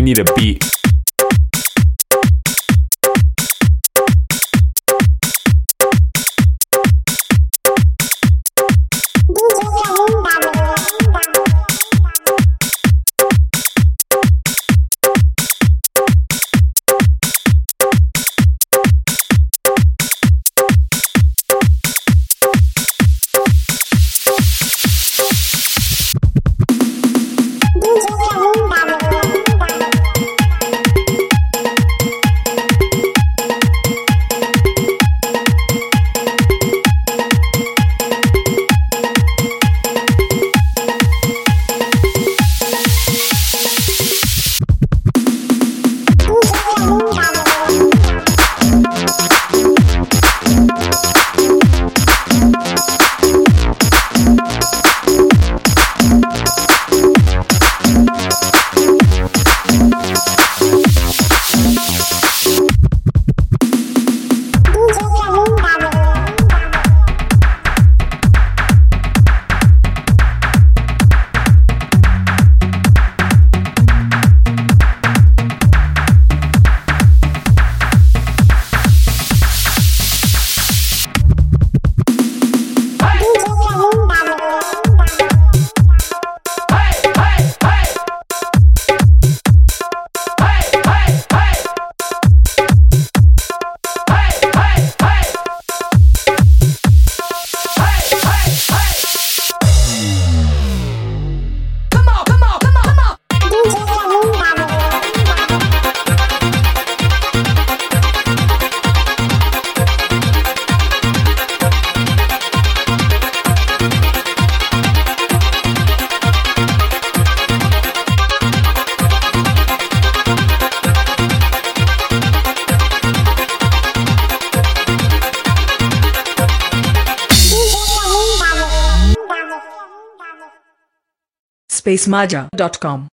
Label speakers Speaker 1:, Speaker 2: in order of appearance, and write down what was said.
Speaker 1: We need a beat.
Speaker 2: spacemaja.com